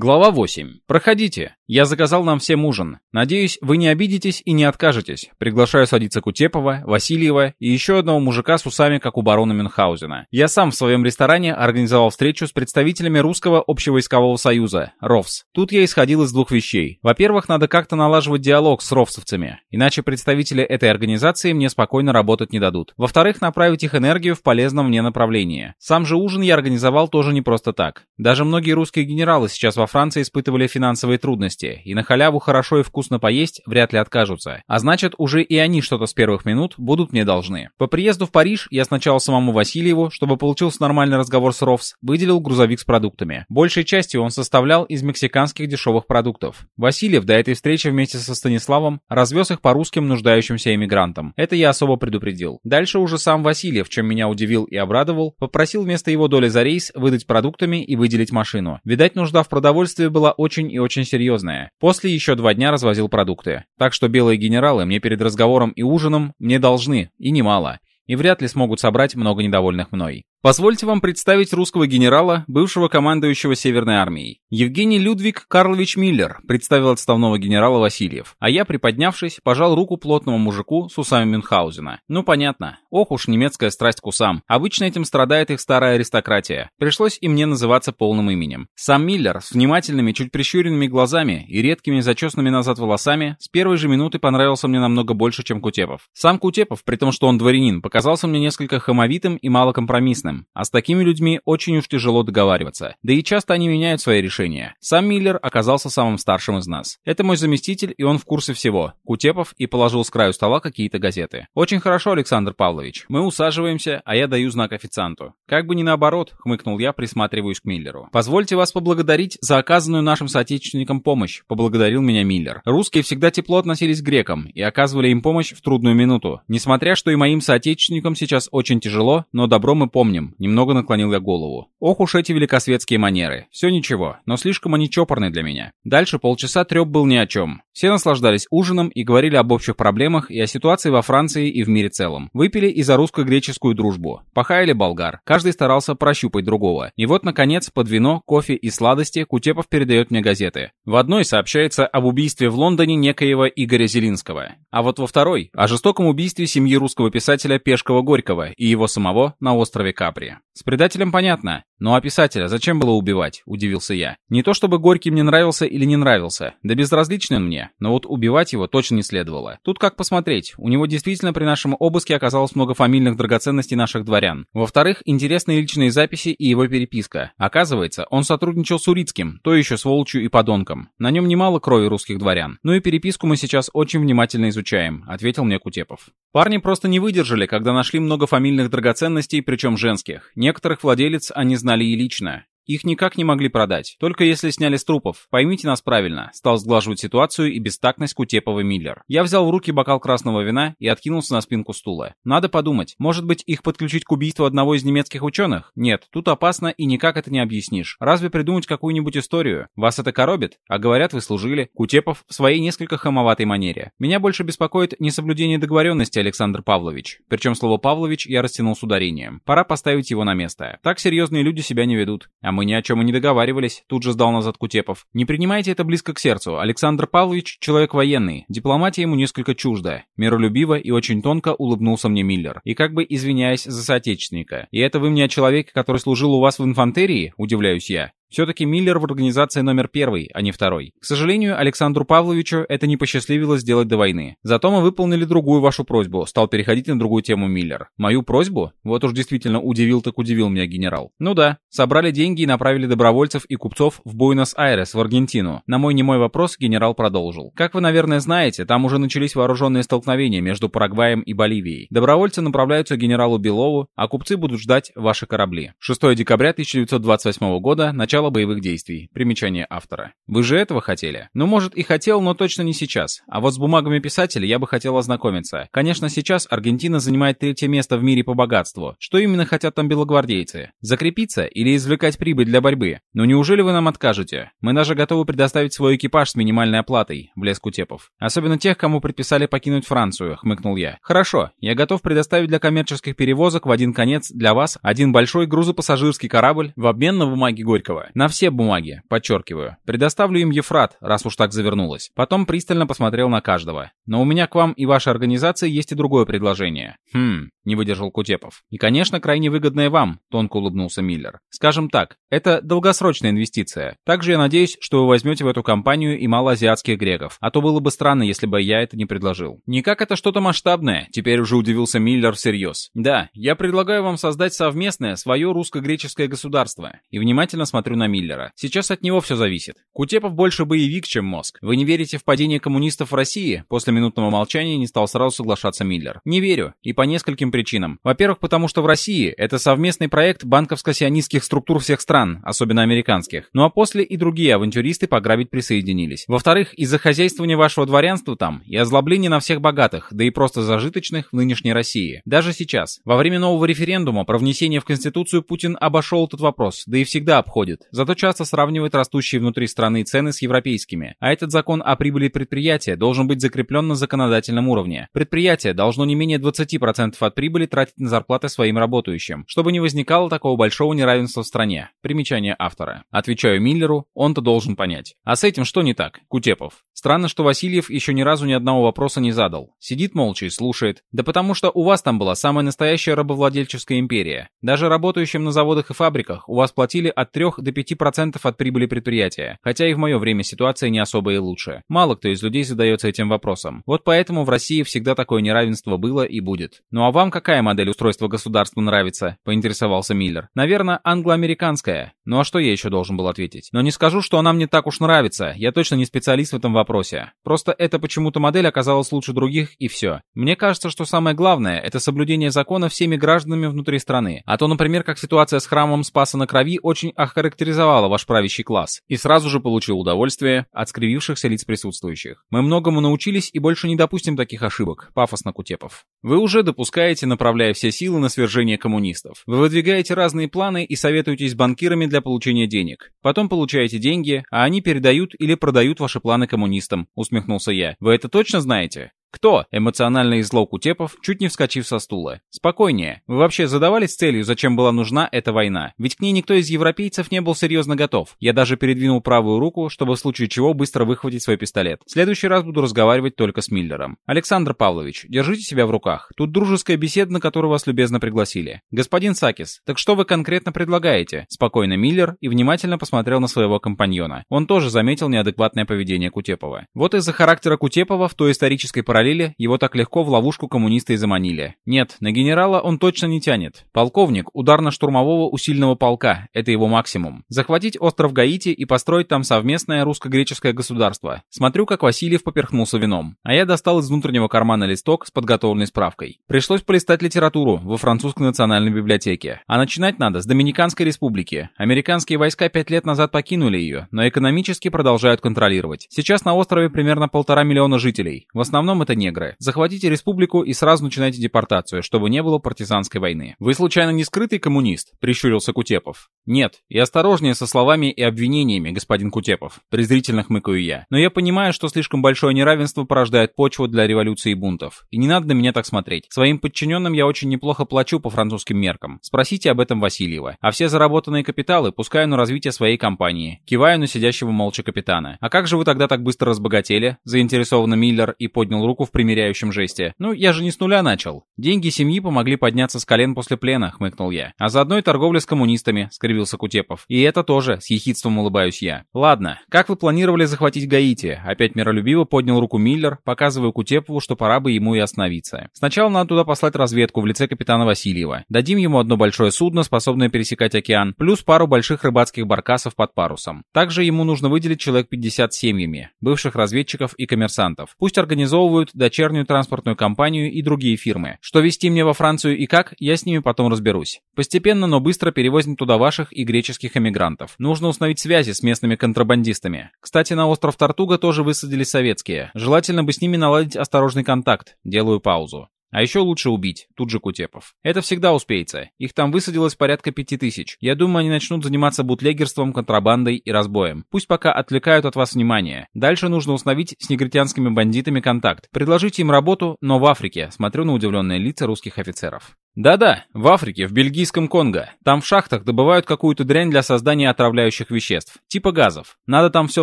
Глава 8. Проходите. Я заказал нам всем ужин. Надеюсь, вы не обидитесь и не откажетесь. Приглашаю садиться Кутепова, Васильева и еще одного мужика с усами, как у барона Мюнхгаузена. Я сам в своем ресторане организовал встречу с представителями Русского общевойскового союза, РОВС. Тут я исходил из двух вещей. Во-первых, надо как-то налаживать диалог с ровсовцами, иначе представители этой организации мне спокойно работать не дадут. Во-вторых, направить их энергию в полезном мне направлении. Сам же ужин я организовал тоже не просто так. Даже многие русские генералы сейчас во Франции испытывали финансовые трудности, и на халяву хорошо и вкусно поесть вряд ли откажутся. А значит, уже и они что-то с первых минут будут мне должны. По приезду в Париж я сначала самому Васильеву, чтобы получился нормальный разговор с Ровс, выделил грузовик с продуктами. Большей частью он составлял из мексиканских дешевых продуктов. Васильев до этой встречи вместе со Станиславом развез их по русским нуждающимся эмигрантам. Это я особо предупредил. Дальше уже сам Васильев, чем меня удивил и обрадовал, попросил вместо его доли за рейс выдать продуктами и выделить машину. Видать, нужда в продовольствии была очень и очень серьезное. После еще два дня развозил продукты. Так что белые генералы мне перед разговором и ужином мне должны, и немало. И вряд ли смогут собрать много недовольных мной. Позвольте вам представить русского генерала, бывшего командующего Северной армией. Евгений Людвиг Карлович Миллер представил отставного генерала Васильев, а я, приподнявшись, пожал руку плотному мужику с усами Мюнхгаузена. Ну понятно, ох уж немецкая страсть к усам. Обычно этим страдает их старая аристократия. Пришлось и мне называться полным именем. Сам Миллер с внимательными, чуть прищуренными глазами и редкими зачесанными назад волосами с первой же минуты понравился мне намного больше, чем Кутепов. Сам Кутепов, при том, что он дворянин, показался мне несколько хамовитым и малокомпромиссным честным, а с такими людьми очень уж тяжело договариваться. Да и часто они меняют свои решения. Сам Миллер оказался самым старшим из нас. Это мой заместитель, и он в курсе всего. Кутепов и положил с краю стола какие-то газеты. Очень хорошо, Александр Павлович. Мы усаживаемся, а я даю знак официанту. Как бы не наоборот, хмыкнул я, присматриваясь к Миллеру. Позвольте вас поблагодарить за оказанную нашим соотечественникам помощь, поблагодарил меня Миллер. Русские всегда тепло относились к грекам и оказывали им помощь в трудную минуту. Несмотря, что и моим соотечественникам сейчас очень тяжело, но добро мы помним помним», — немного наклонил я голову. «Ох уж эти великосветские манеры. Все ничего, но слишком они чопорны для меня». Дальше полчаса треп был ни о чем. Все наслаждались ужином и говорили об общих проблемах и о ситуации во Франции и в мире целом. Выпили и за русско-греческую дружбу. Пахаяли болгар. Каждый старался прощупать другого. И вот, наконец, под вино, кофе и сладости Кутепов передает мне газеты. В одной сообщается об убийстве в Лондоне некоего Игоря Зелинского. А вот во второй — о жестоком убийстве семьи русского писателя Пешкова-Горького и его самого на острове Капри. С предателем понятно. «Ну а писателя зачем было убивать?» – удивился я. «Не то чтобы Горький мне нравился или не нравился, да безразличный он мне, но вот убивать его точно не следовало. Тут как посмотреть, у него действительно при нашем обыске оказалось много фамильных драгоценностей наших дворян. Во-вторых, интересные личные записи и его переписка. Оказывается, он сотрудничал с Урицким, то еще сволочью и подонком. На нем немало крови русских дворян. Ну и переписку мы сейчас очень внимательно изучаем», – ответил мне Кутепов. Парни просто не выдержали, когда нашли много фамильных драгоценностей, причем женских. Некоторых владелец они знали и лично. Их никак не могли продать, только если сняли с трупов. Поймите нас правильно, стал сглаживать ситуацию и бестактность Кутепова Миллер. Я взял в руки бокал красного вина и откинулся на спинку стула. Надо подумать, может быть их подключить к убийству одного из немецких ученых? Нет, тут опасно и никак это не объяснишь. Разве придумать какую-нибудь историю? Вас это коробит? А говорят, вы служили. Кутепов в своей несколько хамоватой манере. Меня больше беспокоит несоблюдение договоренности, Александр Павлович. Причем слово «Павлович» я растянул с ударением. Пора поставить его на место. Так серьезные люди себя не ведут. А мы ни о чем и не договаривались», — тут же сдал назад Кутепов. «Не принимайте это близко к сердцу. Александр Павлович — человек военный. Дипломатия ему несколько чужда». Миролюбиво и очень тонко улыбнулся мне Миллер. И как бы извиняясь за соотечественника. «И это вы мне о человеке, который служил у вас в инфантерии?» — удивляюсь я. Все-таки Миллер в организации номер первый, а не второй. К сожалению, Александру Павловичу это не посчастливилось сделать до войны. Зато мы выполнили другую вашу просьбу, стал переходить на другую тему Миллер. Мою просьбу? Вот уж действительно удивил так удивил меня генерал. Ну да, собрали деньги и направили добровольцев и купцов в Буэнос-Айрес, в Аргентину. На мой немой вопрос генерал продолжил. Как вы, наверное, знаете, там уже начались вооруженные столкновения между Парагваем и Боливией. Добровольцы направляются к генералу Белову, а купцы будут ждать ваши корабли. 6 декабря 1928 года, начало начало боевых действий. Примечание автора. Вы же этого хотели? Ну, может, и хотел, но точно не сейчас. А вот с бумагами писателя я бы хотел ознакомиться. Конечно, сейчас Аргентина занимает третье место в мире по богатству. Что именно хотят там белогвардейцы? Закрепиться или извлекать прибыль для борьбы? Но неужели вы нам откажете? Мы даже готовы предоставить свой экипаж с минимальной оплатой, влез Кутепов. Особенно тех, кому предписали покинуть Францию, хмыкнул я. Хорошо, я готов предоставить для коммерческих перевозок в один конец для вас один большой грузопассажирский корабль в обмен на бумаги Горького. На все бумаги, подчеркиваю. Предоставлю им Ефрат, раз уж так завернулось. Потом пристально посмотрел на каждого. Но у меня к вам и вашей организации есть и другое предложение. Хм, не выдержал Кутепов. И, конечно, крайне выгодное вам, тонко улыбнулся Миллер. Скажем так, это долгосрочная инвестиция. Также я надеюсь, что вы возьмете в эту компанию и малоазиатских греков. А то было бы странно, если бы я это не предложил. Никак это что-то масштабное, теперь уже удивился Миллер всерьез. Да, я предлагаю вам создать совместное свое русско-греческое государство. И внимательно смотрю на Миллера. Сейчас от него все зависит. Кутепов больше боевик, чем мозг. Вы не верите в падение коммунистов в России? После минутного молчания не стал сразу соглашаться Миллер. Не верю. И по нескольким причинам. Во-первых, потому что в России это совместный проект банковско-сионистских структур всех стран, особенно американских. Ну а после и другие авантюристы пограбить присоединились. Во-вторых, из-за хозяйствования вашего дворянства там и озлобления на всех богатых, да и просто зажиточных в нынешней России. Даже сейчас, во время нового референдума про внесение в Конституцию Путин обошел этот вопрос, да и всегда обходит. Зато часто сравнивает растущие внутри страны цены с европейскими. А этот закон о прибыли предприятия должен быть закреплен на законодательном уровне. Предприятие должно не менее 20% от прибыли тратить на зарплаты своим работающим, чтобы не возникало такого большого неравенства в стране. Примечание автора. Отвечаю Миллеру, он-то должен понять. А с этим что не так? Кутепов. Странно, что Васильев еще ни разу ни одного вопроса не задал. Сидит молча и слушает. Да потому что у вас там была самая настоящая рабовладельческая империя. Даже работающим на заводах и фабриках у вас платили от 3 до 5% от прибыли предприятия. Хотя и в мое время ситуация не особо и лучше. Мало кто из людей задается этим вопросом. Вот поэтому в России всегда такое неравенство было и будет. Ну а вам какая модель устройства государства нравится? Поинтересовался Миллер. Наверное, англо-американская. Ну а что я еще должен был ответить? Но не скажу, что она мне так уж нравится. Я точно не специалист в этом вопросе. Просто эта почему-то модель оказалась лучше других и все. Мне кажется, что самое главное – это соблюдение закона всеми гражданами внутри страны. А то, например, как ситуация с храмом Спаса на Крови очень охарактеризовала ваш правящий класс. И сразу же получил удовольствие от скривившихся лиц присутствующих. Мы многому научились и больше не допустим таких ошибок. Пафосно Кутепов. Вы уже допускаете, направляя все силы на свержение коммунистов. Вы выдвигаете разные планы и советуетесь с банкирами для получения денег. Потом получаете деньги, а они передают или продают ваши планы коммунистам, усмехнулся я. Вы это точно знаете? «Кто?» — эмоционально изло Кутепов, чуть не вскочив со стула. «Спокойнее. Вы вообще задавались целью, зачем была нужна эта война? Ведь к ней никто из европейцев не был серьезно готов. Я даже передвинул правую руку, чтобы в случае чего быстро выхватить свой пистолет. В следующий раз буду разговаривать только с Миллером. Александр Павлович, держите себя в руках. Тут дружеская беседа, на которую вас любезно пригласили. Господин Сакис, так что вы конкретно предлагаете?» Спокойно Миллер и внимательно посмотрел на своего компаньона. Он тоже заметил неадекватное поведение Кутепова. Вот из-за характера Кутепова в той исторической параллели параллели, его так легко в ловушку коммунисты и заманили. Нет, на генерала он точно не тянет. Полковник ударно-штурмового усиленного полка – это его максимум. Захватить остров Гаити и построить там совместное русско-греческое государство. Смотрю, как Васильев поперхнулся вином. А я достал из внутреннего кармана листок с подготовленной справкой. Пришлось полистать литературу во французской национальной библиотеке. А начинать надо с Доминиканской республики. Американские войска пять лет назад покинули ее, но экономически продолжают контролировать. Сейчас на острове примерно полтора миллиона жителей. В основном это негры. Захватите республику и сразу начинайте депортацию, чтобы не было партизанской войны. Вы случайно не скрытый коммунист? Прищурился Кутепов. Нет, и осторожнее со словами и обвинениями, господин Кутепов. Презрительно хмыкаю я. Но я понимаю, что слишком большое неравенство порождает почву для революции и бунтов. И не надо на меня так смотреть. Своим подчиненным я очень неплохо плачу по французским меркам. Спросите об этом Васильева. А все заработанные капиталы пускаю на развитие своей компании. Киваю на сидящего молча капитана. А как же вы тогда так быстро разбогатели? Заинтересованно Миллер и поднял руку руку в примиряющем жесте. «Ну, я же не с нуля начал. Деньги семьи помогли подняться с колен после плена», — хмыкнул я. «А заодно и торговля с коммунистами», — скривился Кутепов. «И это тоже», — с ехидством улыбаюсь я. «Ладно, как вы планировали захватить Гаити?» Опять миролюбиво поднял руку Миллер, показывая Кутепову, что пора бы ему и остановиться. «Сначала надо туда послать разведку в лице капитана Васильева. Дадим ему одно большое судно, способное пересекать океан, плюс пару больших рыбацких баркасов под парусом. Также ему нужно выделить человек 50 семьями, бывших разведчиков и коммерсантов. Пусть организовывают организуют дочернюю транспортную компанию и другие фирмы. Что вести мне во Францию и как, я с ними потом разберусь. Постепенно, но быстро перевозим туда ваших и греческих эмигрантов. Нужно установить связи с местными контрабандистами. Кстати, на остров Тартуга тоже высадили советские. Желательно бы с ними наладить осторожный контакт. Делаю паузу. А еще лучше убить, тут же Кутепов. Это всегда успеется. Их там высадилось порядка пяти тысяч. Я думаю, они начнут заниматься бутлегерством, контрабандой и разбоем. Пусть пока отвлекают от вас внимание. Дальше нужно установить с негритянскими бандитами контакт. Предложите им работу, но в Африке. Смотрю на удивленные лица русских офицеров. Да-да, в Африке, в бельгийском Конго. Там в шахтах добывают какую-то дрянь для создания отравляющих веществ, типа газов. Надо там все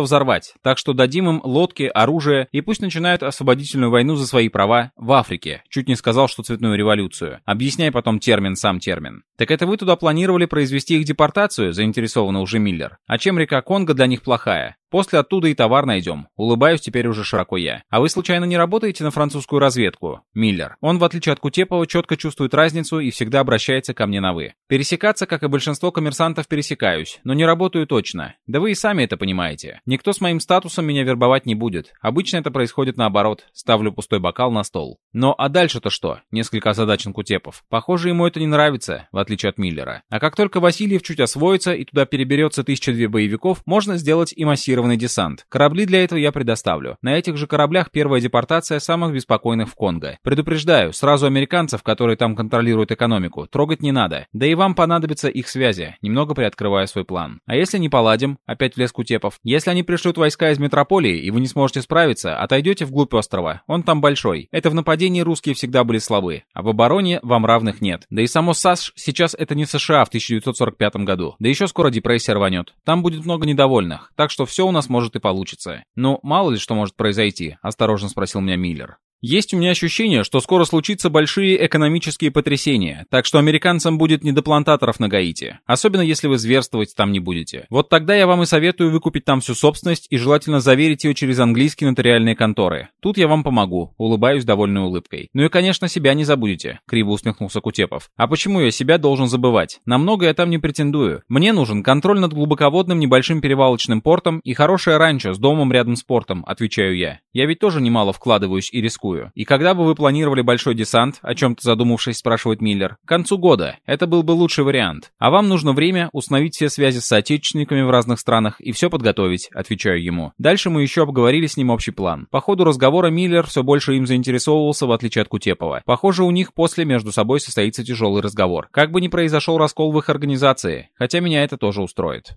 взорвать, так что дадим им лодки, оружие, и пусть начинают освободительную войну за свои права в Африке. Чуть не сказал, что цветную революцию. Объясняй потом термин сам термин. Так это вы туда планировали произвести их депортацию, заинтересованно уже Миллер. А чем река Конго для них плохая? После оттуда и товар найдем. Улыбаюсь теперь уже широко я. А вы случайно не работаете на французскую разведку? Миллер. Он, в отличие от Кутепова, четко чувствует разницу и всегда обращается ко мне на «вы». Пересекаться, как и большинство коммерсантов, пересекаюсь, но не работаю точно. Да вы и сами это понимаете. Никто с моим статусом меня вербовать не будет. Обычно это происходит наоборот. Ставлю пустой бокал на стол. Но а дальше-то что? Несколько озадачен Кутепов. Похоже, ему это не нравится, в отличие от Миллера. А как только Васильев чуть освоится и туда переберется тысяча две боевиков, можно сделать и массированный десант. Корабли для этого я предоставлю. На этих же кораблях первая депортация самых беспокойных в Конго. Предупреждаю, сразу американцев, которые там контролируют экономику, трогать не надо. Да и вам понадобятся их связи, немного приоткрывая свой план. А если не поладим, опять влез Кутепов, если они пришлют войска из метрополии, и вы не сможете справиться, отойдете вглубь острова. Он там большой. Это в нападении русские всегда были слабы, а в обороне вам равных нет. Да и само САС сейчас это не США в 1945 году. Да еще скоро депрессия рванет. Там будет много недовольных. Так что все у нас может и получится. Но мало ли что может произойти, осторожно спросил меня Миллер. Есть у меня ощущение, что скоро случится большие экономические потрясения, так что американцам будет не до плантаторов на Гаити, особенно если вы зверствовать там не будете. Вот тогда я вам и советую выкупить там всю собственность и желательно заверить ее через английские нотариальные конторы. Тут я вам помогу, улыбаюсь довольной улыбкой. Ну и, конечно, себя не забудете, криво усмехнулся Кутепов. А почему я себя должен забывать? На много я там не претендую. Мне нужен контроль над глубоководным небольшим перевалочным портом и хорошее ранчо с домом рядом с портом, отвечаю я. Я ведь тоже немало вкладываюсь и рискую впустую. И когда бы вы планировали большой десант, о чем-то задумавшись, спрашивает Миллер, к концу года. Это был бы лучший вариант. А вам нужно время установить все связи с соотечественниками в разных странах и все подготовить, отвечаю ему. Дальше мы еще обговорили с ним общий план. По ходу разговора Миллер все больше им заинтересовывался, в отличие от Кутепова. Похоже, у них после между собой состоится тяжелый разговор. Как бы ни произошел раскол в их организации, хотя меня это тоже устроит.